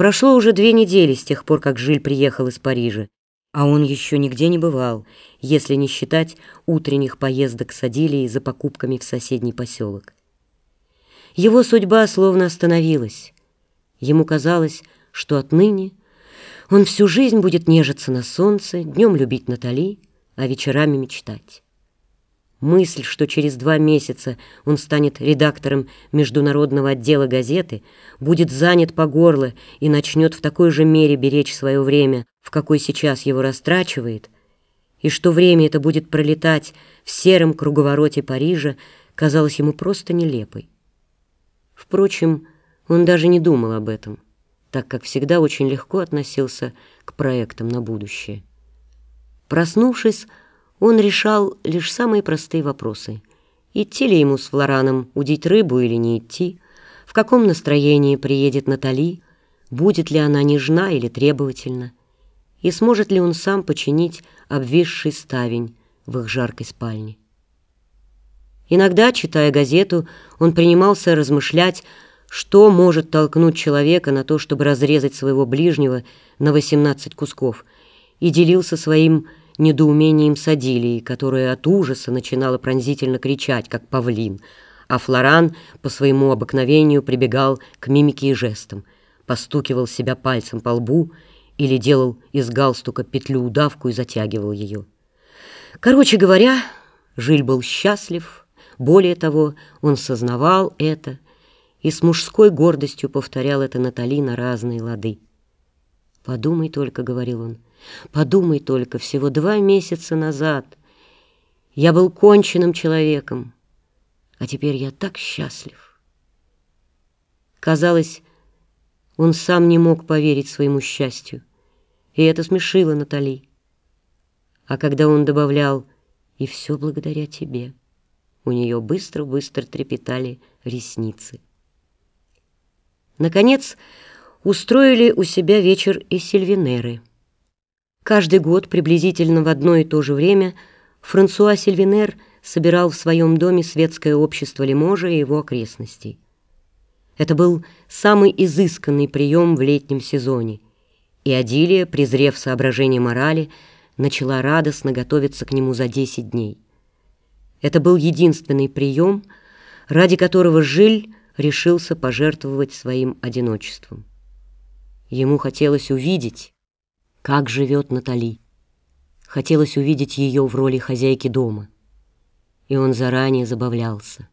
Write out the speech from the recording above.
Прошло уже две недели с тех пор, как Жиль приехал из Парижа, а он еще нигде не бывал, если не считать утренних поездок с Адилией за покупками в соседний поселок. Его судьба словно остановилась. Ему казалось, что отныне он всю жизнь будет нежиться на солнце, днем любить Натали, а вечерами мечтать. Мысль, что через два месяца он станет редактором международного отдела газеты, будет занят по горло и начнет в такой же мере беречь свое время, в какой сейчас его растрачивает, и что время это будет пролетать в сером круговороте Парижа, казалось ему просто нелепой. Впрочем, он даже не думал об этом, так как всегда очень легко относился к проектам на будущее. Проснувшись, он решал лишь самые простые вопросы. Идти ли ему с Флораном удить рыбу или не идти, в каком настроении приедет Натали, будет ли она нежна или требовательна, и сможет ли он сам починить обвисший ставень в их жаркой спальне. Иногда, читая газету, он принимался размышлять, что может толкнуть человека на то, чтобы разрезать своего ближнего на 18 кусков, и делился своим недоумением Садилии, которая от ужаса начинала пронзительно кричать, как павлин, а Флоран по своему обыкновению прибегал к мимике и жестам, постукивал себя пальцем по лбу или делал из галстука петлю-удавку и затягивал ее. Короче говоря, Жиль был счастлив, более того, он сознавал это и с мужской гордостью повторял это Натали на разные лады. «Подумай только», — говорил он, — Подумай только, всего два месяца назад я был конченным человеком, а теперь я так счастлив. Казалось, он сам не мог поверить своему счастью, и это смешило Натали. А когда он добавлял «и все благодаря тебе», у нее быстро-быстро трепетали ресницы. Наконец, устроили у себя вечер и сильвинеры — Каждый год, приблизительно в одно и то же время, Франсуа Сильвинер собирал в своем доме светское общество Лиможа и его окрестностей. Это был самый изысканный прием в летнем сезоне, и Адилия, презрев соображение морали, начала радостно готовиться к нему за 10 дней. Это был единственный прием, ради которого Жиль решился пожертвовать своим одиночеством. Ему хотелось увидеть, как живет Натали. Хотелось увидеть ее в роли хозяйки дома, и он заранее забавлялся.